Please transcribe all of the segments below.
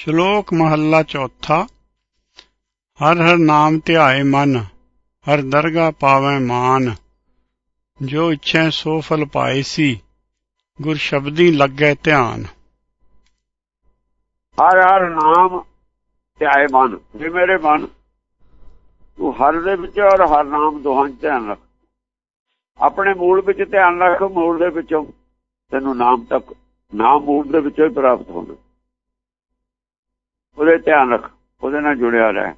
ਸ਼ਲੋਕ ਮਹੱਲਾ ਚੌਥਾ। ਹਰ ਹਰ ਨਾਮ ਧਿਆਏ ਮਨ, ਹਰ ਦਰਗਾ ਪਾਵੈ ਮਾਨ। ਜੋ ਇੱਛੈ ਸੋ ਫਲ ਪਾਏ ਸੀ, ਗੁਰ ਸ਼ਬਦੀ ਲੱਗੈ ਧਿਆਨ। ਹਰ ਹਰ ਨਾਮ ਧਿਆਏ ਮਨ, ਜੇ ਮੇਰੇ ਮਨ, ਤੂੰ ਹਰ ਦੇ ਵਿੱਚ ਔਰ ਹਰ ਨਾਮ ਦੋਹਾਂ 'ਚ ਧਿਆਨ ਰੱਖ। ਆਪਣੇ ਮੂਲ ਵਿੱਚ ਧਿਆਨ ਰੱਖ, ਮੂਲ ਦੇ ਵਿੱਚੋਂ ਤੈਨੂੰ ਨਾਮ ਤੱਕ, ਨਾਮ ਮੂਲ ਦੇ ਵਿੱਚੋਂ ਹੀ ਪ੍ਰਾਪਤ ਹੋਣਾ। ਉਹਦੇ ਧਿਆਨ ਰੱਖ, ਉਹਦੇ ਨਾਲ ਜੁੜਿਆ ਰਹਿ।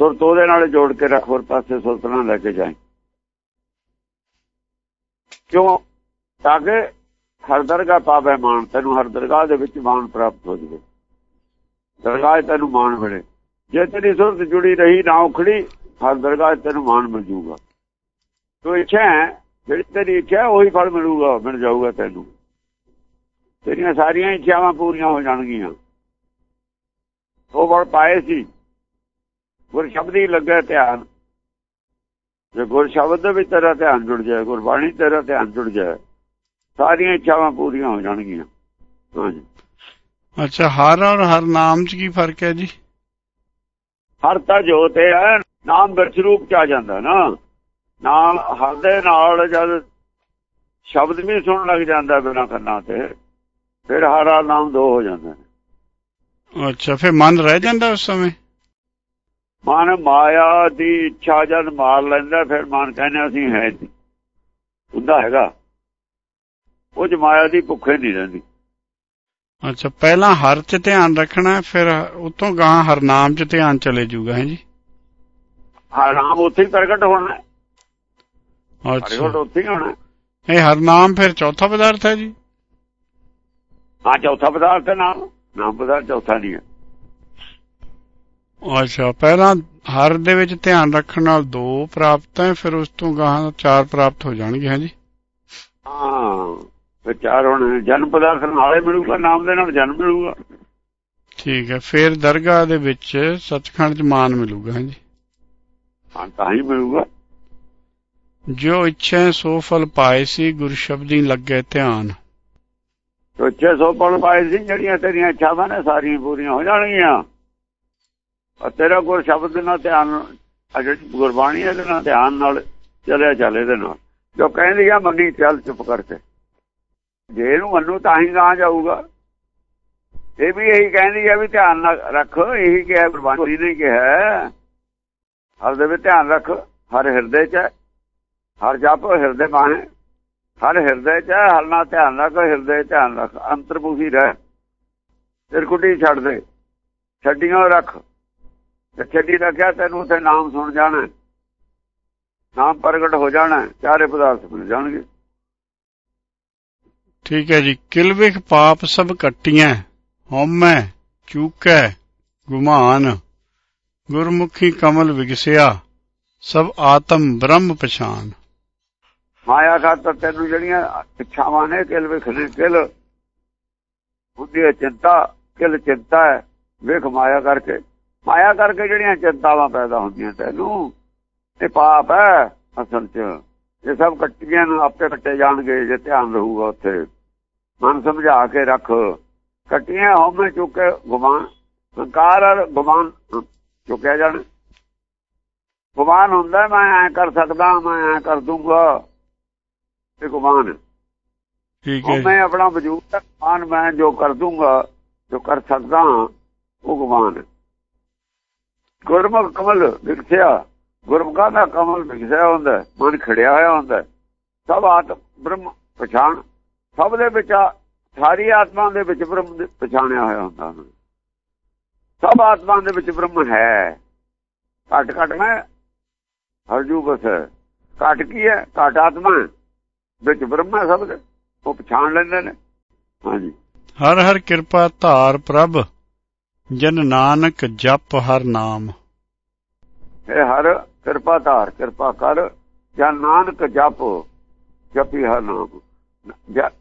ਸੁਰਤ ਉਹਦੇ ਨਾਲ ਜੋੜ ਕੇ ਰੱਖ, ਹੋਰ ਪਾਸੇ ਸੁਰਤ ਨਾਲ ਲੈ ਕੇ ਜਾਏ ਕਿਉਂ? ਤਾਂ ਕਿ ਹਰ ਦਰਗਾਹ ਪਾਵੇ ਮਾਨ ਤੈਨੂੰ ਹਰ ਦਰਗਾਹ ਦੇ ਵਿੱਚ ਮਾਨ ਪ੍ਰਾਪਤ ਹੋ ਜਾਵੇ। ਦਰਗਾਹ ਤੈਨੂੰ ਮਾਨ ਮਿਲੇ। ਜੇ ਤੇਰੀ ਸੁਰਤ ਜੁੜੀ ਰਹੀ, ਨਾ ਉਖੜੀ, ਹਰ ਦਰਗਾਹ ਤੈਨੂੰ ਮਾਨ ਮਿਲ ਜੂਗਾ। ਤੋ ਇੱਛਾ ਜਿਹੜੀ ਤੇਰੀ ਇੱਛਾ ਉਹੀ ਫਲ ਮਿਲੂਗਾ, ਮਿਲ ਜਾਊਗਾ ਤੈਨੂੰ। ਤੇਰੀਆਂ ਸਾਰੀਆਂ ਇੱਛਾਵਾਂ ਪੂਰੀਆਂ ਹੋ ਜਾਣਗੀਆਂ। ਉਹ ਬੜ ਪਾਏ ਸੀ। ਗੁਰ ਸ਼ਬਦੀ ਲੱਗੇ ਧਿਆਨ। ਜੇ ਗੁਰ ਸ਼ਬਦ ਦੇ ਵਿੱਚ ਤੇਰਾ ਧਿਆਨ ਜੁੜ ਜਾਏ ਗੁਰਬਾਣੀ ਤੇਰਾ ਧਿਆਨ ਜੁੜ ਜਾਏ ਸਾਰੀਆਂ ਇੱਛਾਵਾਂ ਪੂਰੀਆਂ ਹੋ ਜਾਣਗੀਆਂ। ਹਾਂਜੀ। ਅੱਛਾ ਹਰ ਔਰ ਹਰ ਨਾਮ 'ਚ ਕੀ ਫ਼ਰਕ ਹੈ ਜੀ? ਹਰ ਤਾਂ ਜੋਤ ਹੈ ਨਾਮ ਬਿਰਛ ਰੂਪ ਚ ਆ ਜਾਂਦਾ ਨਾ। ਨਾਮ ਹਰ ਦੇ ਨਾਲ ਜਦ ਸ਼ਬਦ ਵੀ ਸੁਣਨ ਲੱਗ ਜਾਂਦਾ ਬਿਨਾਂ ਕੰਨਾਂ ਤੇ ਫਿਰ ਹਰ ਨਾਮ ਦੋ ਹੋ ਜਾਂਦੇ। ਅੱਛਾ ਫਿਰ ਮਨ ਰਹਿ ਜਾਂਦਾ ਉਸ ਸਮੇਂ? ਮਨ ਮਾਇਆ ਦੀ ਇੱਛਾ ਜਦ ਮਾਰ ਲੈਂਦਾ ਫਿਰ ਮਨ ਕਹਿੰਦਾ ਅਸੀਂ ਹੈ ਨਹੀਂ। ਹੁੰਦਾ ਹੈਗਾ। ਉਹ ਚ ਮਾਇਆ ਦੀ ਭੁੱਖੇ ਨਹੀਂ ਰਹਿੰਦੀ। ਅੱਛਾ ਪਹਿਲਾਂ ਹਰ 'ਚ ਧਿਆਨ ਰੱਖਣਾ ਫਿਰ ਉਤੋਂ ਗਾਂ ਹਰ ਨਾਮ 'ਚ ਧਿਆਨ ਚਲੇ ਜਾਊਗਾ ਹੈ ਜੀ? ਹਰ ਨਾਮ ਉੱਥੇ ਹੀ ਪ੍ਰਗਟ ਹੋਣਾ। ਪ੍ਰਗਟ ਅੱਛਾ। ਉੱਥੇ ਹੀ ਹੋਣਾ। ਇਹ ਹਰ ਨਾਮ ਫਿਰ ਚੌਥਾ ਪਦਾਰਥ ਹੈ ਜੀ? ਹਾਂ ਚੌਥਾ ਪਦਾਰਥ ਹੈ ਨਾਮ। ਨਾਮ ਪਦਾਰਥ ਚੌਥਾ ਨਹੀਂ ਹੈ। ਅੱਛਾ ਪਹਿਲਾਂ ਹਰ ਦੇ ਵਿੱਚ ਧਿਆਨ ਰੱਖਣ ਨਾਲ ਦੋ ਪ੍ਰਾਪਤ ਹੈ ਫਿਰ ਉਸ ਤੋਂ ਗਾਂ ਚਾਰ ਪ੍ਰਾਪਤ ਹੋ ਜਾਣਗੇ ਹੈ ਜੀ ਹਾਂ ਵਿਚਾਰ ਹੁਣ ਜਨਮ ਪਦਾਰਥ ਨਾਲੇ ਮਿਲੂਗਾ ਨਾਮ ਦੇ ਨਾਲ ਜਨਮ ਮਿਲੂਗਾ। ਠੀਕ ਹੈ ਫਿਰ ਦਰਗਾਹ ਦੇ ਵਿੱਚ ਸੱਚਖੰਡ ਚ ਮਾਨ ਮਿਲੂਗਾ ਹੈ ਜੀ ਹਾਂ ਤਾਂ ਹੀ ਮਿਲੂਗਾ। ਜੋ ਇੱਛਾ ਸੋ ਫਲ ਪਾਏ ਸੀ ਗੁਰ ਸ਼ਬਦੀ ਲੱਗੇ ਧਿਆਨ। ਤੋ 600 ਪੜ ਪਾਏ ਸੀ, ਜਿਹੜੀਆਂ ਤੇਰੀਆਂ ਇੱਛਾਵਾਂ ਨੇ ਸਾਰੀਆਂ ਪੂਰੀਆਂ ਹੋ ਜਾਣਗੀਆਂ। ਔਰ ਤੇਰਾ ਗੁਰ ਸ਼ਬਦ ਨਾਲ ਧਿਆਨ ਜਿਹੜੀ ਗੁਰਬਾਣੀ ਹੈ ਨਾਲ ਧਿਆਨ ਨਾਲ ਚੱਲਿਆ ਚੱਲੇ ਦੇ ਨਾਲ। ਜੋ ਕਹਿੰਦੀ ਆ, ਮੰਨੀ ਚੱਲ, ਚੁੱਪ ਕਰਕੇ। ਜੇ ਇਹਨੂੰ ਮੰਨੂ ਤਾਂ ਹੀ ਗਾਂ ਜਾਊਗਾ। ਇਹ ਵੀ ਇਹੀ ਕਹਿੰਦੀ ਆ ਵੀ ਧਿਆਨ ਨਾਲ ਰੱਖ, ਇਹੀ ਕਿਹਾ ਗੁਰਬਾਣੀ ਨੇ ਕਿਹਾ। ਹਰ ਦੇ ਵਿੱਚ ਧਿਆਨ ਰੱਖ, ਹਰ ਹਿਰਦੇ 'ਚ ਹਰ ਜਪ ਹਿਰਦੇ ਬਾਣੇ ਹਰ ਹਿਰਦੇ 'ਚ ਹੈ, ਧਿਆਨ ਰੱਖ ਹਿਰਦੇ ਧਿਆਨ ਰੱਖ ਅੰਤਰਮੁਖੀ ਰਹਿ। ਸਿਰਕੁਟੀ ਛੱਡ ਦੇ ਛੱਡੀਆਂ ਰੱਖ। ਤੇ ਛੱਡੀ ਰੱਖਿਆ ਤੈਨੂੰ ਤੇ ਨਾਮ ਸੁਣ ਜਾਣਾ ਨਾਮ ਪ੍ਰਗਟ ਹੋ ਜਾਣਾ ਚਾਰੇ ਪਦਾਰਥ ਮਿਲ ਜਾਣਗੇ। ਠੀਕ ਹੈ ਜੀ ਕਿਲਵਿਖ ਪਾਪ ਸਭ ਕੱਟੀਆਂ ਹਉਮੈ ਚੂਕੈ ਗੁਮਾਨ। ਗੁਰਮੁਖੀ ਕਮਲ ਵਿਗਸਿਆ ਸਭ ਆਤਮ ਬ੍ਰਹਮ ਪਛਾਨ। ਮਾਇਆ ਖਾਤਰ ਤੈਨੂੰ ਜਿਹੜੀਆਂ ਇੱਛਾਵਾਂ ਨੇ, ਕਿਲ ਵਿਖ ਨੇ ਕਿਲ। ਹੁੰਦੀ ਹੈ, ਚਿੰਤਾ, ਕਿਲ ਚਿੰਤਾ ਹੈ, ਵੇਖ ਮਾਇਆ ਕਰਕੇ। ਮਾਇਆ ਕਰਕੇ ਜਿਹੜੀਆਂ ਚਿੰਤਾਵਾਂ ਪੈਦਾ ਹੁੰਦੀਆਂ ਤੈਨੂੰ, ਇਹ ਪਾਪ ਹੈ ਅਸਲ 'ਚ। ਇਹ ਸਭ ਕੱਟੀਆਂ ਨੂੰ ਆਪੇ ਕੱਟੇ ਜਾਣਗੇ, ਜੇ ਧਿਆਨ ਰਹੂਗਾ ਉੱਥੇ। ਮਨ ਸਮਝਾ ਕੇ ਰੱਖ। ਕੱਟੀਆਂ ਹੋਵੇਂ ਚੁੱਕੇ ਗੁਮਾਨ, ਹੰਕਾਰ ਔਰ ਗੁਮਾਨ ਚੁੱਕਿਆ ਜਾਣ। ਗੁਮਾਨ ਹੁੰਦਾ, ਮੈਂ ਐ ਕਰ ਸਕਦਾ, ਮੈਂ ਐ ਕਰ ਦੂੰਗਾ। ਇਹ ਗੁਮਾਨ ਠੀਕ ਹੈ ਮੈਂ ਆਪਣਾ ਵਜੂਦ ਮਾਨ ਮੈਂ ਜੋ ਕਰ ਦੂੰਗਾ ਜੋ ਕਰ ਸਕਦਾ ਹਾਂ ਉਹ ਗੁਮਾਨ ਗੁਰਮੁਖ ਕਮਲ ਵਿਖਸਿਆ ਗੁਰਮੁਖਾਂ ਦਾ ਕਮਲ ਵਿਖਸਿਆ ਹੁੰਦਾ ਮਨ ਖੜਿਆ ਹੋਇਆ ਹੁੰਦਾ। ਸਭ ਆਤਮ ਬ੍ਰਹਮ ਪਛਾਣ ਸਭ ਦੇ ਵਿੱਚ ਸਾਰੀ ਆਤਮਾ ਦੇ ਵਿੱਚ ਬ੍ਰਹਮ ਦੇ ਪਛਾਣਿਆ ਹੋਇਆ ਹੁੰਦਾ। ਸਭ ਆਤਮਾ ਦੇ ਵਿੱਚ ਬ੍ਰਹਮ ਹੈ ਘਟ ਘਟ ਮੈਂ ਹਰਜੂ ਬਸ ਘਟ ਕੀ ਹੈ ਘਟ ਆਤਮਾ ਹੈ। ਵਿੱਚ ਬ੍ਰਹਮ ਸਭ ਦੇ ਉਹ ਪਛਾਣ ਲੈਂਦੇ ਨੇ। ਹਾਂਜੀ। ਹਰ ਹਰ ਕਿਰਪਾ ਧਾਰ ਪ੍ਰਭ ਜਨ ਨਾਨਕ ਜਪ ਹਰ ਨਾਮ। ਇਹ ਹਰ ਕਿਰਪਾ ਧਾਰ ਕਿਰਪਾ ਕਰ ਜਾਂ ਨਾਨਕ ਜਪ ਜਪੀ ਹਰ ਨਾਮ।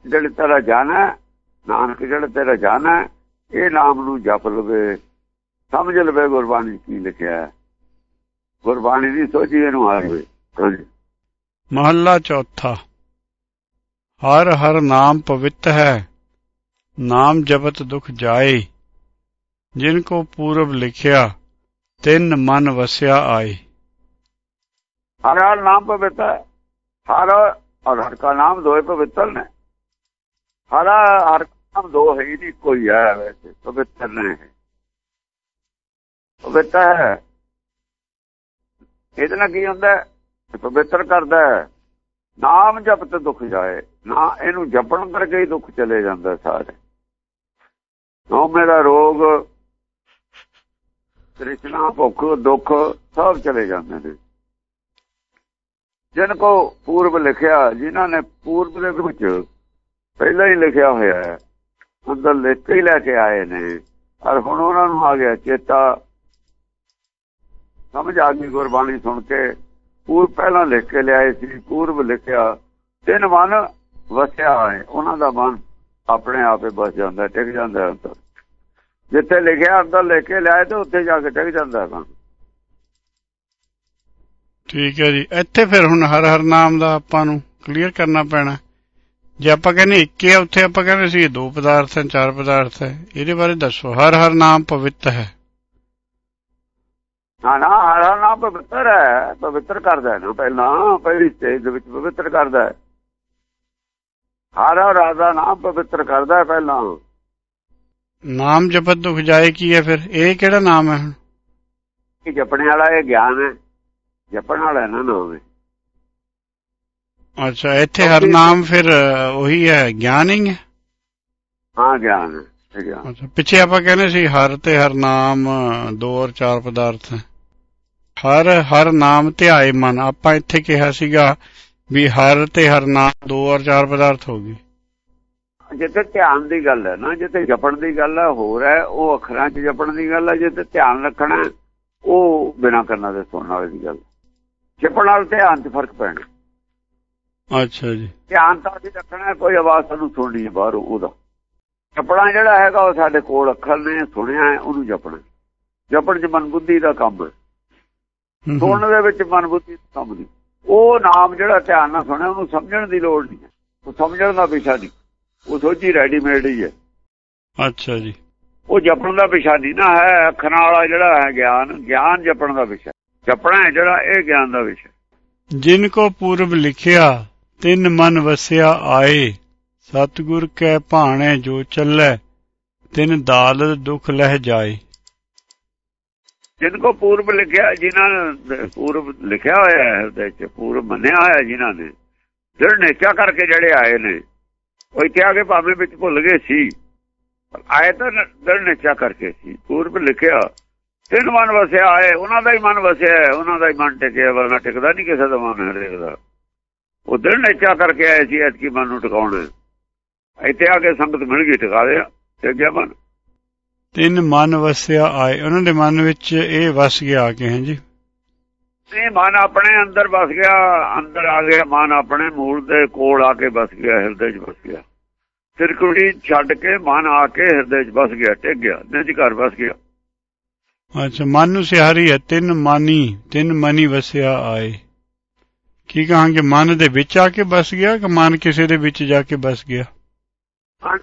ਜਿਹੜੇ ਤੇਰਾ ਜਾਣਾ ਨਾਨਕ ਜਿਹੜਾ ਤੇਰਾ ਜਾਣਾ ਇਹ ਨਾਮ ਨੂੰ ਜਪ ਲਵੇ। ਸਮਝ ਲਵੇ ਗੁਰਬਾਣੀ ਕੀ ਲਿਖਿਆ ਹੈ। ਗੁਰਬਾਣੀ ਦੀ ਸੋਚੀ ਇਹਨੂੰ ਆ ਜਾਵੇ। ਹਾਂਜੀ। ਮਹੱਲਾ ਚੌਥਾ। ਹਰ ਹਰ ਨਾਮ ਪਵਿੱਤ ਹੈ, ਨਾਮ ਜਪਤ ਦੁਖ ਜਾਏ। ਜਿਨ ਕੋ ਪੂਰਬ ਲਿਖਿਆ, ਤਿੰਨ ਮਨ ਵਸਿਆ ਆਏ। ਹਰ ਹਰ ਨਾਮ ਪਵਿੱਤ ਹੈ, ਹਰ ਔਰ ਹਰ ਦਾ ਨਾਮ ਦੋਏ ਪਵਿੱਤਰ ਨੇ। ਹਰ ਹਰ ਨਾਮ ਦੋ ਹੈ ਨਹੀਂ, ਕੋਈ ਹੈ ਵੈਸੇ, ਪਵਿੱਤਰ ਨੇ ਪਵਿੱਤਰ ਹੈ। ਇਹਦੇ ਨਾਲ ਕੀ ਹੁੰਦਾ ਪਵਿੱਤਰ ਕਰਦਾ ਨਾਮ ਜਪਤ ਦੁਖ ਜਾਏ। ਨਾ ਇਹਨੂੰ ਜਪਣ ਕਰਕੇ ਹੀ ਦੁੱਖ ਚਲੇ ਜਾਂਦਾ ਸਾਰੇ। ਨੋ ਮੇਰਾ ਰੋਗ, ਤ੍ਰਿਸ਼ਨਾ, ਭੁੱਖ, ਦੁੱਖ, ਸਭ ਚਲੇ ਜਾਂਦੇ ਨੇ। ਜਿਨ ਕੋ ਪੂਰਬ ਲਿਖਿਆ, ਜਿਨ੍ਹਾਂ ਨੇ ਪੂਰਬ ਦੇ ਵਿੱਚ ਪਹਿਲਾਂ ਹੀ ਲਿਖਿਆ ਹੋਇਆ ਹੈ, ਅੰਦਰ ਲਿਖ ਹੀ ਲੈ ਕੇ ਆਏ ਨੇ। ਔਰ ਹੁਣ ਉਹਨਾਂ ਨੂੰ ਆ ਗਿਆ ਚੇਤਾ। ਸਮਝ ਆ ਗਈ ਗੁਰਬਾਣੀ ਸੁਣ ਕੇ। ਪੂਰ ਪਹਿਲਾਂ ਲਿਖ ਕੇ ਲਿਆਏ ਸੀ, ਪੂਰਬ ਲਿਖਿਆ। ਤਿੰਨ ਮਨ ਵਸਿਆ ਹੈ ਉਹਨਾਂ ਦਾ ਮਨ ਆਪਣੇ ਆਪੇ ਬਸ ਜਾਂਦਾ ਟਿਕ ਜਾਂਦਾ ਅੰਦਰ। ਜਿੱਥੇ ਲਿਖਿਆ ਅੰਦਰ ਲਿਖ ਕੇ ਲਿਆਏ ਤੇ ਉੱਥੇ ਜਾ ਕੇ ਟਿਕ ਜਾਂਦਾ ਹੈ ਠੀਕ ਹੈ ਜੀ। ਇੱਥੇ ਫਿਰ ਹੁਣ ਹਰ ਹਰ ਨਾਮ ਦਾ ਆਪਾਂ ਨੂੰ ਕਲੀਅਰ ਕਰਨਾ ਪੈਣਾ। ਜੇ ਆਪਾਂ ਕਹਿੰਦੇ ਇੱਕ ਹੀ ਆ ਉੱਥੇ ਆਪਾਂ ਕਹਿੰਦੇ ਸੀ ਦੋ ਪਦਾਰਥ ਹਨ ਚਾਰ ਪਦਾਰਥ ਹੈ। ਇਹਦੇ ਬਾਰੇ ਦੱਸੋ ਹਰ ਹਰ ਨਾਮ ਪਵਿੱਤ ਹੈ। ਹਾਂ ਨਾ ਹਰ ਹਰ ਨਾਮ ਪਵਿੱਤਰ ਹੈ ਪਵਿੱਤਰ ਕਰਦਾ ਹੈ ਨਾ ਪਹਿਲਾਂ ਪਹਿਲੀ ਸਟੇਜ ਦੇ ਵਿੱਚ ਪਵਿੱਤਰ ਕਰਦਾ ਹੈ। ਹਰ ਰਾਜਾ ਨਾਮ ਪਵਿੱਤਰ ਕਰਦਾ ਪਹਿਲਾਂ। ਨਾਮ ਜਪਤ ਦੁਖ ਜਾਏ ਕੀ ਹੈ ਫਿਰ? ਇਹ ਕਿਹੜਾ ਨਾਮ ਹੈ ਹੁਣ? ਇਹ ਜਪਣੇ ਵਾਲਾ ਇਹ ਗਿਆਨ ਹੈ। ਜਪਣ ਵਾਲਾ ਨਾ ਨਾਮ ਹੈ ਅੱਛਾ ਇੱਥੇ ਹਰ ਨਾਮ ਫਿਰ ਉਹੀ ਹੈ ਗਿਆਨ ਹੀ ਹੈ? ਹਾਂ ਗਿਆਨ ਹੈ ਗਿਆਨ। ਅੱਛਾ ਪਿੱਛੇ ਆਪਾਂ ਕਹਿੰਦੇ ਸੀ ਹਰ ਤੇ ਹਰ ਨਾਮ ਦੋ ਔਰ ਚਾਰ ਪਦਾਰਥ। ਹਰ ਹਰ ਨਾਮ ਧਿਆਏ ਮਨ। ਆਪਾਂ ਇੱਥੇ ਕਿਹਾ ਸੀਗਾ ਵੀ ਹਰ ਤੇ ਹਰ ਨਾਮ ਦੋ ਔਰ ਚਾਰ ਪਦਾਰਥ ਹੋ ਗਏ। ਜਿੱਥੇ ਧਿਆਨ ਦੀ ਗੱਲ ਹੈ ਨਾ ਜਿੱਥੇ ਜਪਣ ਦੀ ਗੱਲ ਹੈ ਹੋਰ ਹੈ ਉਹ ਅੱਖਰਾਂ 'ਚ ਜਪਣ ਦੀ ਗੱਲ ਹੈ ਜਿੱਥੇ ਧਿਆਨ ਰੱਖਣਾ ਉਹ ਬਿਨਾਂ ਕੰਨਾਂ ਦੇ ਸੁਣਨ ਵਾਲੀ ਦੀ ਗੱਲ ਜਪਣ ਨਾਲ ਧਿਆਨ 'ਚ ਫ਼ਰਕ ਪੈਣਾ। ਅੱਛਾ ਜੀ। ਧਿਆਨ ਤਾਂ ਅਸੀਂ ਰੱਖਣਾ ਕੋਈ ਆਵਾਜ਼ ਸਾਨੂੰ ਸੁਣਨੀ ਹੈ ਬਾਹਰੋਂ ਉਹਦਾ। ਜਪਣਾ ਜਿਹੜਾ ਹੈਗਾ ਉਹ ਸਾਡੇ ਕੋਲ ਅੱਖਰ ਨੇ ਸੁਣਿਆ ਉਹਨੂੰ ਜਪਣਾ ਜਪਣ 'ਚ ਮਨ ਬੁੱਧੀ ਦਾ ਕੰਮ ਹੈ। ਸੁਣਨ ਦੇ ਵਿੱਚ ਮਨ ਬੁੱਧੀ ਦਾ ਕੰਮ ਨਹੀਂ। ਉਹ ਨਾਮ ਜਿਹੜਾ ਧਿਆਨ ਨਾਲ ਸੁਣਿਆ ਉਹਨੂੰ ਸਮਝਣ ਦੀ ਲੋੜ ਨਹੀਂ ਉਹ ਸਮਝਣ ਦਾ ਵਿਸ਼ਾ ਨਹੀਂ। ਉਹ ਸੋਚੀ ਰੈਡੀਮੇਡ ਹੀ ਹੈ। ਅੱਛਾ ਜੀ। ਉਹ ਜਪਣ ਦਾ ਵਿਸ਼ਾ ਨਹੀਂ ਨਾ ਹੈ ਅੱਖਰਾਂ ਵਾਲਾ ਜਿਹੜਾ ਹੈ ਗਿਆਨ ਗਿਆਨ ਜਪਣ ਦਾ ਵਿਸ਼ਾ ਜਪਣਾ ਹੈ ਜਿਹੜਾ ਇਹ ਗਿਆਨ ਦਾ ਵਿਸ਼ਾ ਜਿਨ ਕੋ ਪੂਰਬ ਲਿਖਿਆ ਤਿੰਨ ਮਨ ਵਸਿਆ ਆਏ। ਸਤਿਗੁਰ ਕੈ ਭਾਣੇ ਜੋ ਚੱਲੈ ਤਿਨ ਦਾਲਤ ਦੁਖ ਲਹਿ ਜਾਏ। ਜਿਨ ਕੋ ਪੂਰਬ ਲਿਖਿਆ ਜਿਨ੍ਹਾਂ ਪੂਰਬ ਲਿਖਿਆ ਹੋਇਆ ਹੈ ਉਹਦੇ ਚ ਪੂਰਬ ਮੰਨਿਆ ਹੋਇਆ ਜਿਨ੍ਹਾਂ ਨੇ ਜਿਹੜੇ ਨੇਚਾ ਕਰਕੇ ਜਿਹੜੇ ਆਏ ਨੇ ਉਹ ਇੱਥੇ ਆ ਕੇ ਭਾਵੇਂ ਵਿੱਚ ਭੁੱਲ ਗਏ ਸੀ ਆਏ ਤਾਂ ਦਰ ਨੇਚਾ ਕਰਕੇ ਸੀ ਪੂਰਬ ਲਿਖਿਆ ਤਿੰਨ ਮਨ ਵਸਿਆ ਆਏ ਉਹਨਾਂ ਦਾ ਹੀ ਮਨ ਵਸਿਆ ਹੈ, ਉਹਨਾਂ ਦਾ ਹੀ ਮਨ ਟਿਕਿਆ ਵਰਨਾ ਟਿਕਦਾ ਨਹੀਂ ਕਿਸੇ ਦਾ ਮਨ ਹਰੇਕ ਉਹ ਦਿਨ ਨੇਚਾ ਕਰਕੇ ਆਏ ਸੀ ਐਤਕੀ ਮਨ ਨੂੰ ਟਿਕਾਉਣਾ। ਇੱਥੇ ਆ ਕੇ ਸੰਗਤ ਮਿਲ ਗਈ ਟਿਕਾ ਦਿਆ ਤੇ ਗਿਆ ਮਨ ਤਿੰਨ ਮਨ ਵਸਿਆ ਆਏ। ਉਹਨਾਂ ਦੇ ਮਨ ਵਿੱਚ ਇਹ ਵਸ ਗਿਆ ਆ ਕੇ ਹਾਂ ਜੀ? ਇਹ ਮਨ ਆਪਣੇ ਅੰਦਰ ਵਸ ਗਿਆ ਅੰਦਰ ਆ ਗਿਆ ਮਨ ਆਪਣੇ ਮੂਲ ਦੇ ਕੋਲ ਆ ਕੇ ਵਸ ਗਿਆ ਹਿਰਦੇ 'ਚ ਵਸ ਗਿਆ। ਸਿਰਕੁੜੀ ਛੱਡ ਕੇ ਮਨ ਆ ਕੇ ਹਿਰਦੇ 'ਚ ਵਸ ਗਿਆ ਟਿਕ ਗਿਆ ਨਿਜ ਘਰ ਵਸ ਗਿਆ। ਅੱਛਾ ਮਨ ਨੂੰ ਸਿਹਾਰੀ ਹੈ ਤਿੰਨ ਮਾਨੀ ਤਿੰਨ ਮਨੀ ਵਸਿਆ ਆਏ। ਕੀ ਕਹਾਂਗੇ ਮਨ ਦੇ ਵਿੱਚ ਆ ਕੇ ਬਸ ਗਿਆ ਕਿ ਮਨ ਕਿਸੇ ਦੇ ਵਿੱਚ ਜਾ ਕੇ ਬਸ ਗਿਆ?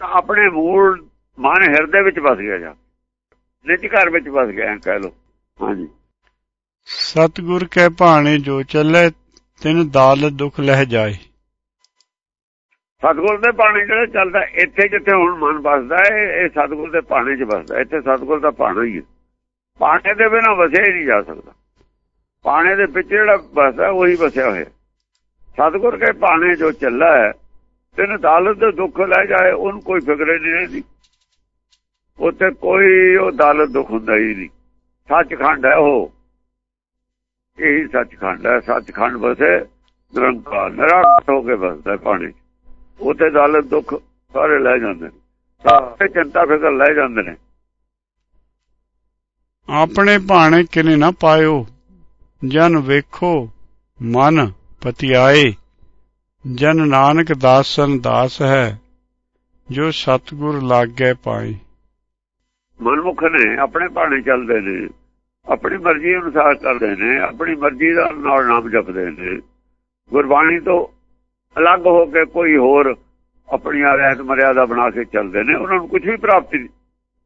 ਆਪਣੇ ਮੂਲ ਮਨ ਹਿਰਦੇ ਵਿੱਚ ਵਸ ਗਿਆ ਜਾ। ਨਿਜ ਘਰ ਵਿੱਚ ਵਸ ਗਿਆ ਕਹਿ ਲੋ ਹਾਂਜੀ। ਸਤਿਗੁਰ ਕੈ ਭਾਣੇ ਜੋ ਚੱਲੈ ਤਿਨ ਦਾਲਤ ਦੁਖ ਲਹਿ ਜਾਏ। ਸਤਗੁਰ ਦੇ ਪਾਣੀ ਜਿਹੜਾ ਚੱਲਦਾ ਇੱਥੇ ਜਿੱਥੇ ਹੁਣ ਮਨ ਵਸਦਾ ਹੈ ਇਹ ਸਤਗੁਰ ਦੇ ਪਾਣੀ 'ਚ ਵਸਦਾ ਇੱਥੇ ਸਤਗੁਰ ਦਾ ਪਾਣਾ ਹੀ ਹੈ ਪਾਣੇ ਦੇ ਬਿਨਾਂ ਵਸਿਆ ਹੀ ਨਹੀਂ ਜਾ ਸਕਦਾ। ਪਾਣੇ ਦੇ ਵਿੱਚ ਜਿਹੜਾ ਵਸਦਾ ਉਹੀ ਵਸਿਆ ਹੋਇਆ। ਸਤਗੁਰ ਕੇ ਪਾਣੇ ਜੋ ਚੱਲਾ ਹੈ ਤਿੰਨ ਦਾਲਤ ਦੇ ਦੁੱਖ ਲੈ ਜਾਏ ਉਹਨੂੰ ਕੋਈ ਫਿਕਰ ਨਹੀਂ ਰਹਿੰਦੀ। ਉੱਥੇ ਕੋਈ ਉਹ ਦਲ ਦੁੱਖ ਹੁੰਦਾ ਹੀ ਨਹੀਂ। ਸੱਚਖੰਡ ਹੈ ਉਹ। ਇਹੀ ਸੱਚਖੰਡ ਹੈ। ਸੱਚਖੰਡ ਵਸੇ ਨਿਰੰਕਾਰ ਨਿਰਾਕਾਰ ਹੋ ਕੇ ਵਸਦਾ ਪਾਣੀ 'ਚ। ਉੱਥੇ ਦਾਲਤ ਦੁੱਖ ਸਾਰੇ ਲੈ ਜਾਂਦੇ ਨੇ। ਸਾਰੇ ਚਿੰਤਾ ਫਿਕਰ ਲੈ ਜਾਂਦੇ ਨੇ। ਆਪਣੇ ਭਾਣੇ ਕਿਨੇ ਨਾ ਪਾਇਓ। ਜਨ ਵੇਖੋ, ਮਨ ਪਤਿਆਏ। ਜਨ ਨਾਨਕ ਦਾਸਨ ਦਾਸ ਹੈ, ਜੋ ਸਤਿਗੁਰ ਲਾਗੇ ਪਾਏ। ਮਨਮੁਖ ਨੇ, ਆਪਣੇ ਭਾਣੇ ਚੱਲਦੇ ਨੇ, ਆਪਣੀ ਮਰਜ਼ੀ ਅਨੁਸਾਰ ਕਰਦੇ ਨੇ, ਆਪਣੀ ਮਰਜ਼ੀ ਦਾ ਨਾਲ ਨਾਮ ਜਪਦੇ ਨੇ। ਗੁਰਬਾਣੀ ਤੋਂ ਅਲੱਗ ਹੋ ਕੇ ਕੋਈ ਹੋਰ ਆਪਣੀ ਰਹਿਤ ਮਰਿਆਦਾ ਬਣਾ ਕੇ ਚੱਲਦੇ ਨੇ, ਉਹਨਾਂ ਨੂੰ ਕੁਝ ਵੀ ਪ੍ਰਾਪਤੀ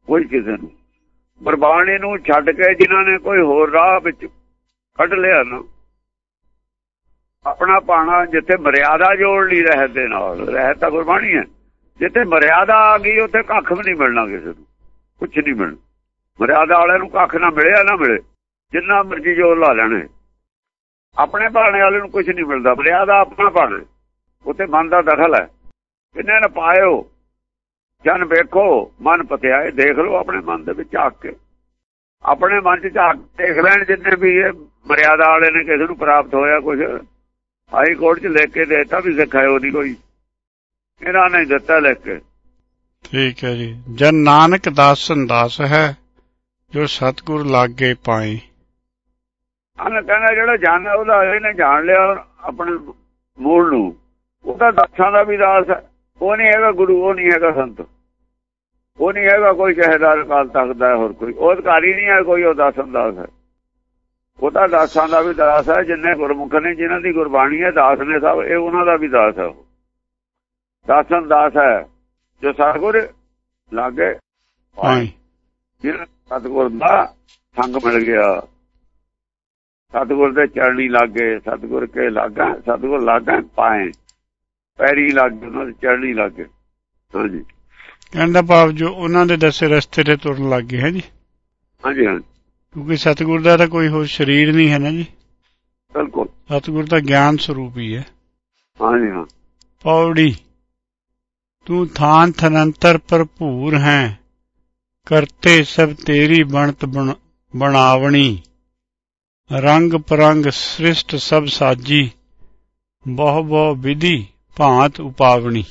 ਕੋਈ ਕਿਸੇ ਨੂੰ। ਗੁਰਬਾਣੀ ਨੂੰ ਛੱਡ ਕੇ ਜਿਨ੍ਹਾਂ ਨੇ ਕੋਈ ਹੋਰ ਰਾਹ ਵਿੱਚ ਕੱਢ ਲਿਆ ਨਾ, ਆਪਣਾ ਪਾਣਾ ਜਿੱਥੇ ਮਰਿਆਦਾ ਜੋੜ ਲਈ ਰਹਿਤ ਦੇ ਨਾਲ, ਰਹਿਤ ਤਾਂ ਗੁਰਬਾਣੀ ਹੈ, ਜਿੱਥੇ ਮਰਿਆਦਾ ਆ ਗਈ, ਉੱਥੇ ਕੱਖ ਵੀ ਨਹੀਂ ਮਿਲਣਾ ਕਿਸੇ ਨੂੰ। ਕੁਝ ਨਹੀਂ ਮਿਲਣਾ। ਮਰਿਆਦਾ ਵਾਲਿਆਂ ਨੂੰ ਕੱਖ ਨਾ ਮਿਲਿਆ ਨਾ ਮਿਲੇ। ਜਿੰਨਾ ਮਰਜ਼ੀ ਜੋ ਲਾ ਲੈਣੇ। ਆਪਣੇ ਭਾਣੇ ਵਾਲੇ ਨੂੰ ਕੁਝ ਨਹੀਂ ਮਿਲਦਾ। ਮਰਿਆਦਾ ਆਪਣਾ ਭਾਣੇ। ਉੱਥੇ ਮਨ ਦਾ ਦਖਲ ਹੈ। ਕਿੰਨੇ ਨੇ ਪਾਇਓ? ਜਨ ਵੇਖੋ, ਮਨ ਪਤਿਆਏ, ਦੇਖ ਲਓ ਆਪਣੇ ਮਨ ਦੇ ਵਿੱਚ ਆਕ ਕੇ। ਆਪਣੇ ਮਨ 'ਚ ਝਾਕ ਦੇਖ ਲੈਣ ਜਿੰਨੇ ਵੀ ਇਹ ਮਰਿਆਦਾ ਵਾਲੇ ਨੇ, ਕਿਸੇ ਨੂੰ ਪ੍ਰਾਪਤ ਹੋਇਆ ਕੁਝ ਹਾਈ ਕੋਰਟ 'ਚ ਲਿਖ ਕੇ ਦੇਤਾ ਵੀ ਸਿਖਾਇਓ ਨਹੀਂ ਕੋਈ। ਇਹਨਾਂ ਨੇ ਦਿੱਤਾ ਲਿਖ ਕੇ। ਠੀਕ ਹੈ ਜੀ। ਜਨ ਨਾਨਕ ਦਾਸ ਸੰਦਾਸ ਹੈ, ਜੋ ਸਤਗੁਰ ਲਾਗੇ ਪਾਏ ਅਨ ਕਹਿੰਦਾ ਜਿਹੜਾ ਜਾਣਦਾ ਉਹਦਾ ਇਹਨੇ ਜਾਣ ਲਿਆ ਆਪਣੇ ਮੂਲ ਨੂੰ। ਉਹਦਾ ਦਾਸਾਂ ਦਾ ਵੀ ਦਾਸ ਹੈ। ਉਹ ਨਹੀਂ ਹੈਗਾ ਗੁਰੂ, ਉਹ ਨਹੀਂ ਹੈਗਾ ਸੰਤ। ਉਹ ਨਹੀਂ ਹੈਗਾ ਕੋਈ ਜਹਦਾਰ ਕਾਲ ਤੱਕਦਾ ਹੈ ਹੋਰ ਕੋਈ। ਉਹ ਅਧਿਕਾਰੀ ਨਹੀਂ ਹੈ, ਕੋਈ ਉਹ ਦਾਸ ਦਾਸ ਹੈ। ਉਹਦਾ ਦਾਸਾਂ ਦਾ ਵੀ ਦਾਸ ਹੈ, ਜਿੰਨੇ ਗੁਰਮੁਖ ਨੇ, ਜਿਨ੍ਹਾਂ ਦੀ ਗੁਰਬਾਣੀ ਹੈ, ਦਾਸ ਨੇ ਸਭ। ਇਹ ਉਹਨਾਂ ਦਾ ਵੀ ਦਾਸ ਹੈ ਦਾਸਨ ਦਾਸ ਹੈ। ਜੋ ਸਤਗੁਰ ਲਾਗੇ ਪਾਏ ਜਿਹੜਾ ਸਤਗੁਰ ਦਾ ਸੰਗ ਮਿਲ ਗਿਆ। ਸਤਗੁਰ ਦੇ ਚਰਣੀ ਲੱਗੇ ਸਤਗੁਰ ਕੇ ਲਾਗਾ ਸਤਗੁਰ ਲਾਗਾ ਪਾਏ। ਪੈਰੀ ਲੱਗੇ ਉਹਨਾਂ ਦੇ ਚਰਣੀ ਲੱਗੇ। ਹਾਂਜੀ ਕਹਿੰਦਾ ਭਾਵ ਜੋ ਉਹਨਾਂ ਦੇ ਦੱਸੇ ਰਸਤੇ ਤੇ ਤੁਰਨ ਲੱਗ ਗਏ ਹੈ ਜੀ? ਹਾਂਜੀ ਹਾਂਜੀ ਕਿਉਂਕਿ ਸਤਿਗੁਰ ਦਾ ਤਾਂ ਕੋਈ ਹੋਰ ਸਰੀਰ ਨਹੀਂ ਹੈ ਨਾ ਜੀ? ਬਿਲਕੁਲ। ਸਤਿਗੁਰ ਤਾਂ ਗਿਆਨ ਸਰੂਪ ਹੀ ਹੈ। ਹਾਂਜੀ ਹਾਂ। ਪੌੜੀ। ਤੂੰ ਥਾਨ ਥਨੰਤਰ ਭਰਪੂਰ ਹੈ। ਕਰਤੇ ਸਭ ਤੇਰੀ ਬਣਤ ਬਣਾਵਣੀ। ਰੰਗ ਪਰੰਗ ਸ੍ਰਿਸ਼ਟ ਸਭ ਸਾਜੀ। ਬਹੁ ਬਹੁ ਵਿਧੀ ਭਾਂਤ ਉਪਾਵਣੀ।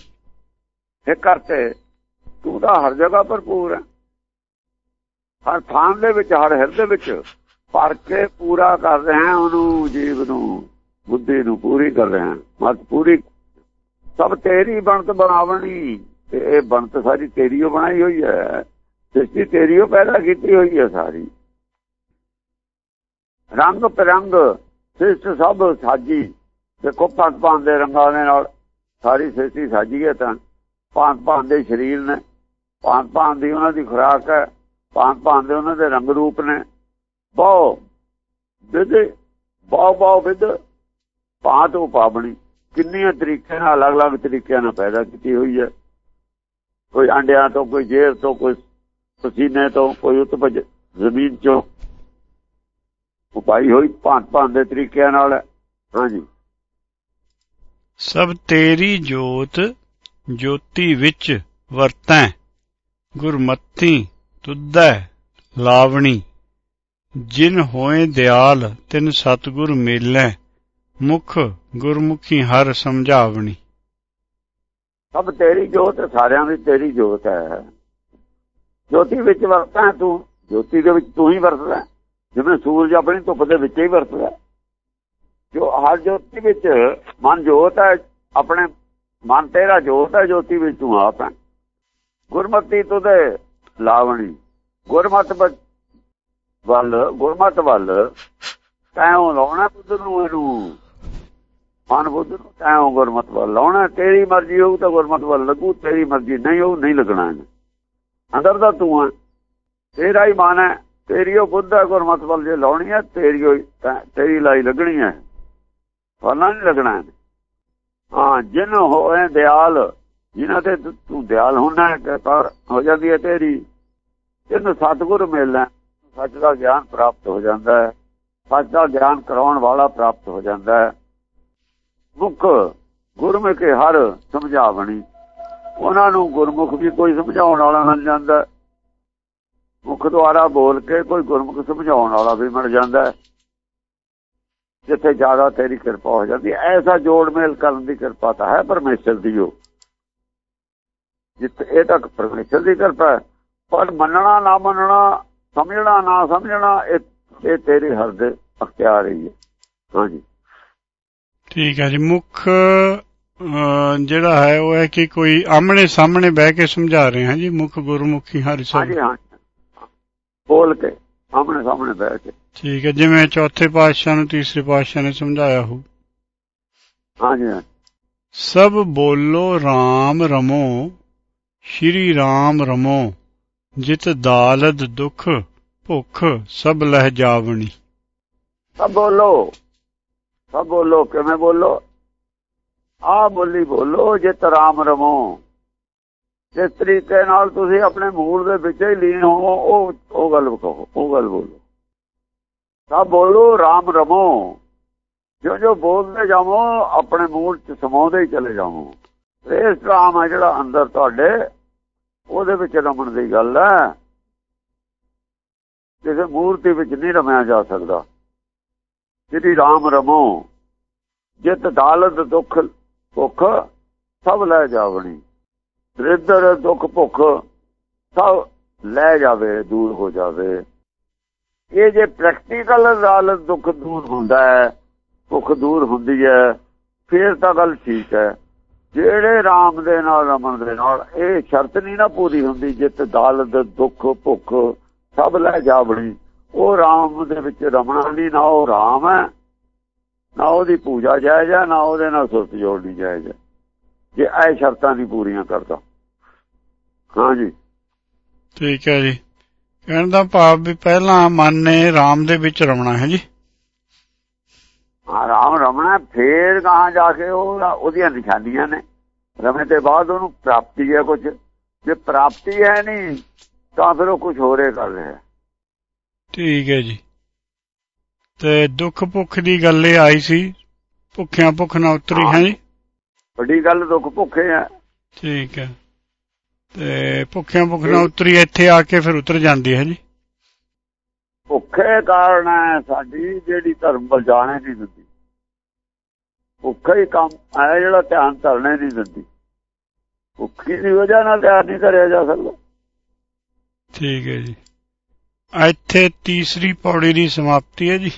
ਇਹ ਕਰਤੇ, ਤੂੰ ਤਾਂ ਹਰ ਜਗ੍ਹਾ ਭਰਪੂਰ ਹੈ। ਹਰ ਥਾਂ ਦੇ ਵਿੱਚ, ਹਰ ਹਿਰਦੇ ਵਿੱਚ ਭਰ ਕੇ ਪੂਰਾ ਕਰ ਰਿਹਾ ਉਹਨੂੰ, ਜੀਵ ਨੂੰ, ਬੁੱਧੀ ਨੂੰ ਪੂਰੀ ਕਰ ਰਿਹਾ। ਮਤ ਪੂਰੀ ਸਭ ਤੇਰੀ ਬਣਤ ਬਣਾਵਣੀ ਤੇ ਇਹ ਬਣਤ ਸਾਰੀ ਤੇਰੀ ਓ ਬਣਾਈ ਹੋਈ ਹੈ। ਸ੍ਰਿਸ਼ਟੀ ਤੇਰੀ ਓ ਪੈਦਾ ਕੀਤੀ ਹੋਈ ਹੈ ਸਾਰੀ। ਰੰਗ ਪਰੰਗ ਸ੍ਰਿਸ਼ਟ ਸਭ ਸਾਜੀ। ਦੇਖੋ ਪੰਜ ਪੰਜ ਦੇ ਰੰਗਾਂ ਦੇ ਨਾਲ ਸਾਰੀ ਸ੍ਰਿਸ਼ਟੀ ਸਾਜੀ ਹੈ ਤਾਂ। ਪੰਜ ਪੰਜ ਦੇ ਸਰੀਰ ਨੇ। ਪੰਜ ਪੰਜ ਦੀ ਉਹਨਾਂ ਦੀ ਖੁਰਾਕ ਹੈ। ਪੰਜ ਪੰਜ ਦੇ ਉਹਨਾਂ ਦੇ ਰੰਗ ਰੂਪ ਨੇ। ਬਹੁ ਵਿਦ ਬਹੁ ਬਹੁ ਵਿਦ ਪਾਤ ਉਪਾਵਣੀ। ਕਿੰਨੀਆਂ ਤਰੀਕੇ ਨਾਲ ਅਲੱਗ-ਅਲੱਗ ਤਰੀਕਿਆਂ ਨਾਲ ਪੈਦਾ ਕੀਤੀ ਹੋਈ ਹੈ। ਕੋਈ ਅੰਡਿਆਂ ਤੋਂ, ਕੋਈ ਜੇਰ ਤੋਂ, ਕੋਈ ਪਸੀਨੇ ਤੋਂ, ਕੋਈ ਉਤਪਜ ਜ਼ਮੀਨ ਚੋਂ। ਉਪਾਈ ਹੋਈ ਭਾਂਤ ਭਾਂਤ ਦੇ ਤਰੀਕਿਆਂ ਨਾਲ ਹਾਂਜੀ। ਸਭ ਤੇਰੀ ਜੋਤ ਜੋਤੀ ਵਿੱਚ ਵਰਤੈ, ਗੁਰਮਤੀ ਤੁਧੈ ਲਾਵਣੀ। ਜਿਨ ਹੋਏ ਦਿਆਲ, ਤਿਨ ਸਤਗੁਰ ਮੇਲੈ। ਮੁਖ ਗੁਰਮੁਖੀ ਹਰ ਸਮਝਾਵਣੀ। ਸਭ ਤੇਰੀ ਜੋਤ, ਸਾਰਿਆਂ ਦੀ ਤੇਰੀ ਜੋਤ ਹੈ। ਜੋਤੀ ਵਿੱਚ ਵਰਤਾ ਤੂੰ, ਜੋਤੀ ਦੇ ਵਿੱਚ ਤੂੰ ਹੀ ਵਰਤਦਾ ਹੈ। ਜਿਵੇਂ ਸੂਰਜ ਆਪਣੀ ਧੁੱਪ ਦੇ ਵਿੱਚ ਹੀ ਵਰਤਦਾ ਜੋ ਹਰ ਜੋਤੀ ਵਿੱਚ ਮਨ ਜੋਤ ਹੈ, ਆਪਣੇ ਮਨ ਤੇਰਾ ਜੋਤ ਹੈ, ਜੋਤੀ ਵਿੱਚ ਤੂੰ ਆਪ ਹੈ। ਗੁਰਮਤੀ ਤੁਦੇ ਲਾਵਣੀ। ਗੁਰਮਤ ਵੱਲ ਗੁਰਮਤ ਵੱਲ ਤੈਨੂੰ ਲਾਉਣਾ ਬੁੱਧ ਨੂੰ ਇਹਨੂੰ। ਮਨ ਬੁੱਧ ਨੂੰ ਤੈਨੂੰ ਗੁਰਮਤ ਵੱਲ ਲਾਉਣਾ, ਤੇਰੀ ਮਰਜ਼ੀ ਹੋਊ ਤਾਂ ਗੁਰਮਤ ਵੱਲ ਲੱਗੂ, ਤੇਰੀ ਮਰਜ਼ੀ ਨਹੀਂ ਹੋਊ, ਨਹੀਂ ਲੱਗਣਾ ਇਹਨੇ। ਅੰਦਰ ਦਾ ਤੂੰ ਹੈ ਤੇਰਾ ਹੀ ਮਨ ਹੈ, ਤੇਰੀ ਉਹ ਬੁੱਧ ਹੈ ਗੁਰਮਤ ਵੱਲ ਜੇ ਲਾਉਣੀ ਹੈ, ਤੇਰੀ ਉਹ ਤੇਰੀ ਲਾਈ ਲੱਗਣੀ ਹੈ। ਫਲਾਂ ਨਹੀਂ ਲੱਗਣਾ ਹਾਂ, ਜਿਨ ਹੋਏ ਦਿਆਲ, ਜਿਨ੍ਹਾਂ ਤੇ ਤੂੰ- ਦਿਆਲ ਹੋਣਾ ਹੈ ਹੋ ਜਾਂਦੀ ਹੈ ਤੇਰੀ। ਜਿਨ ਸਤਿਗੁਰ ਮਿਲਣਾ ਸੱਚ ਦਾ ਗਿਆਨ ਪ੍ਰਾਪਤ ਹੋ ਜਾਂਦਾ ਹੈ। ਸੱਚ ਦਾ ਗਿਆਨ ਕਰਾਉਣ ਵਾਲਾ ਪ੍ਰਾਪਤ ਹੋ ਜਾਂਦਾ ਹੈ। ਮੁਖ ਗੁਰਮੁਖ ਹਰ ਸਮਝਾਵਣੀ। ਉਹਨਾਂ ਨੂੰ ਗੁਰਮੁਖ ਵੀ ਕੋਈ ਸਮਝਾਉਣ ਵਾਲਾ ਮਿਲ ਜਾਂਦਾ। ਮੁਖ ਦੁਆਰਾ ਬੋਲ ਕੇ ਕੋਈ ਗੁਰਮੁਖ ਸਮਝਾਉਣ ਵਾਲਾ ਵੀ ਮਿਲ ਜਾਂਦਾ। ਹੈ। ਜਿੱਥੇ ਜ਼ਿਆਦਾ ਤੇਰੀ ਕਿਰਪਾ ਹੋ ਜਾਂਦੀ। ਐਸਾ ਜੋੜ ਮੇਲ ਕਰਨ ਦੀ ਕਿਰਪਾ ਤਾਂ ਹੈ ਪਰਮੇਸ਼ਰ ਦੀ ਉਹ। ਜਿੱਥੇ ਇਹ ਤੱਕ ਪਰਮੇਸ਼ਰ ਦੀ ਕਿਰਪਾ ਹੈ। ਪਰ ਮੰਨਣਾ ਨਾ ਮੰਨਣਾ, ਸਮਝਣਾ ਨਾ ਸਮਝਣਾ, ਇਹ ਇਹ ਤੇਰੇ ਹਰ ਦੇ ਅਖਤਿਆਰ ਹੀ ਹੈ। ਹਾਂਜੀ। ਠੀਕ ਹੈ ਜੀ। ਮੁੱਖ ਜਿਹੜਾ ਹੈ ਉਹ ਹੈ ਕਿ ਕੋਈ ਆਮਣੇ ਸਾਹਮਣੇ ਬਹਿ ਕੇ ਸਮਝਾ ਰਹੇ ਹਾਂ ਜੀ ਮੁੱਖ ਗੁਰਮੁਖੀ ਹਰਿ ਹਾਂਜੀ ਸਾਹਿਬ ਹਾਂ। ਬੋਲ ਕੇ ਸਾਹਮਣੇ ਸਾਹਮਣੇ ਬੈਠ ਕੇ। ਠੀਕ ਹੈ। ਜਿਵੇਂ ਚੌਥੇ ਪਾਤਸ਼ਾਹ ਨੂੰ ਤੀਸਰੇ ਪਾਤਸ਼ਾਹ ਨੇ ਸਮਝਾਇਆ ਹੋ ਹਾਂਜੀ ਸਭ ਬੋਲੋ RAM ਰਮੋ ਸ਼੍ਰੀ RAM ਰਮੋ ਜਿਤ ਦਾਲਦ ਦੁਖ ਭੁੱਖ ਸਭ ਲਹਿ ਜਾਵਣੀ। ਸਭ ਬੋਲੋ। ਸਭ ਬੋਲੋ, ਕਿਵੇਂ ਬੋਲੋ? ਆ ਬੋਲੀ ਬੋਲੋ, ਜਿਤ ਰਾਮ ਰਮੋ। ਜਿਸ ਤਰੀਕੇ ਨਾਲ ਤੁਸੀਂ ਆਪਣੇ ਮੂਲ ਦੇ ਵਿੱਚ ਹੀ ਲੀਨ ਹੋ, ਉਹ ਉਹ ਗੱਲ ਕਹੋ, ਉਹ ਗੱਲ ਬੋਲੋ। ਸਭ ਬੋਲੋ ਰਾਮ ਰਮੋ। ਜੋ ਜੋ ਬੋਲਦੇ ਜਾਵੋ, ਆਪਣੇ ਮੂਲ ਚ ਸਮਾਉਂਦੇ ਹੀ ਚਲੇ ਜਾਵੋ। ਇਸ ਰਾਮ ਹੈ ਜਿਹੜਾ ਅੰਦਰ ਤੁਹਾਡੇ, ਉਹਦੇ ਵਿੱਚ ਰਮਣ ਦੀ ਗੱਲ ਹੈ। ਕਿਸੇ ਮੂਰਤੀ ਵਿੱਚ ਨਹੀਂ ਰਮਿਆ ਜਾ ਸਕਦਾ। ਜਿਹੜੀ ਰਾਮ ਰਮੋ, ਜਿਤ ਦਾਲਤ ਦੁੱਖ ਭੁੱਖ, ਸਭ ਲੈ ਜਾਵਣੀ। ਦਰਿਦਰ ਦੁੱਖ ਭੁੱਖ, ਸਭ ਲੈ ਜਾਵੇ, ਦੂਰ ਹੋ ਜਾਵੇ। ਇਹ ਜੇ ਪ੍ਰੈਕਟੀਕਲ ਦਾਲਤ ਦੁੱਖ ਦੂਰ ਹੁੰਦਾ ਹੈ, ਭੁੱਖ ਦੂਰ ਹੁੰਦੀ ਹੈ, ਫੇਰ ਤਾਂ ਗੱਲ ਠੀਕ ਹੈ। ਜਿਹੜੇ ਰਾਮ ਦੇ ਨਾਲ, ਰਮਨ ਦੇ ਨਾਲ, ਇਹ ਸ਼ਰਤ ਨਹੀਂ ਨਾ ਪੂਰੀ ਹੁੰਦੀ, ਜਿੱਤ ਦਾਲਤ ਦੁੱਖ ਭੁੱਖ, ਸਭ ਲੈ ਜਾਵਣੀ। ਉਹ ਰਾਮ ਦੇ ਵਿੱਚ ਰਮਣਾ ਨਹੀਂ ਨਾ ਉਹ ਰਾਮ ਹੈ ਨਾ ਉਹਦੀ ਪੂਜਾ ਜਾਇਜ਼ ਹੈ ਨਾ ਉਹਦੇ ਨਾਲ ਸੁਰਤ ਜੋੜਨੀ ਜਾਇਜ਼ ਹੈ। ਜੇ ਇਹ ਸ਼ਰਤਾਂ ਨਹੀਂ ਪੂਰੀਆਂ ਕਰਦਾ। ਹਾਂਜੀ ਠੀਕ ਹੈ ਜੀ। ਕਹਿਣ ਦਾ ਭਾਵ ਵੀ ਪਹਿਲਾਂ ਮਨ ਨੇ ਰਾਮ ਦੇ ਵਿੱਚ ਰਮਣਾ ਹੈ ਜੀ। ਹਾਂ ਰਾਮ ਰਮਣਾ ਫੇਰ ਕਹਾਂ ਜਾ ਕੇ ਉਹ ਉਹਦੀਆਂ ਨਿਸ਼ਾਨੀਆਂ ਨੇ। ਰਮੇ ਤੇ ਬਾਅਦ ਉਹਨੂੰ ਪ੍ਰਾਪਤੀ ਹੈ ਕੁਝ। ਜੇ ਪ੍ਰਾਪਤੀ ਹੈ ਨਹੀਂ ਤਾਂ ਫਿਰ ਉਹ ਕੁਝ ਹੋਰੇ ਕਰ ਰਿਹਾ ਠੀਕ ਹੈ ਜੀ। ਤੇ ਦੁੱਖ ਭੁੱਖ ਦੀ ਗੱਲ ਇਹ ਆਈ ਸੀ ਭੁੱਖਿਆਂ ਭੁੱਖ ਨਾ ਉਤਰੀ ਹੈ। ਜੀ? ਵੱਡੀ ਗੱਲ ਦੁੱਖ ਭੁੱਖੇ ਆ। ਠੀਕ ਹੈ। ਤੇ ਭੁੱਖਿਆਂ ਭੁੱਖ ਨਾ ਉਤਰੀ ਇੱਥੇ ਆ ਕੇ ਫਿਰ ਉਤਰ ਜਾਂਦੀ ਹੈ ਜੀ। ਭੁੱਖੇ ਕਾਰਨ ਹੈ ਸਾਡੀ ਜਿਹੜੀ ਧਰਮ ਵੱਲ ਜਾਣੇ ਨਹੀਂ ਦਿੰਦੀ। ਭੁੱਖਾ ਹੀ ਕੰਮ ਹੈ ਜਿਹੜਾ ਧਿਆਨ ਧਰਨੇ ਨਹੀਂ ਦਿੰਦੀ। ਭੁੱਖੀ ਦੀ ਵਜ੍ਹਾ ਨਾਲ ਧਿਆਨ ਨਹੀਂ ਕਰਿਆ ਜਾ ਸਕਦਾ। ਠੀਕ ਹੈ ਜੀ। ਇੱਥੇ ਤੀਸਰੀ ਪੌੜੀ ਦੀ ਸਮਾਪਤੀ ਹੈ ਜੀ।